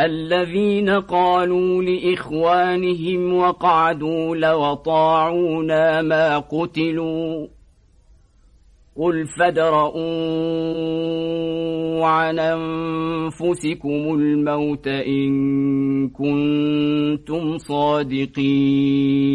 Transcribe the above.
الذين قالوا لإخوانهم وقعدوا لو طاعونا ما قتلوا قل فادرءوا عن أنفسكم الموت إن كنتم صادقين